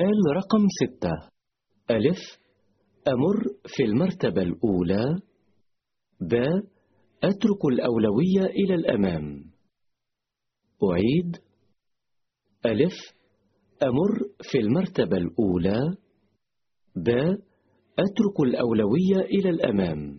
سؤال رقم ستة. ألف. أمر في المرتبة الأولى. ب. أترك الأولوية إلى الأمام. أعيد. ألف. أمر في المرتبة الأولى. ب. أترك الأولوية إلى الأمام.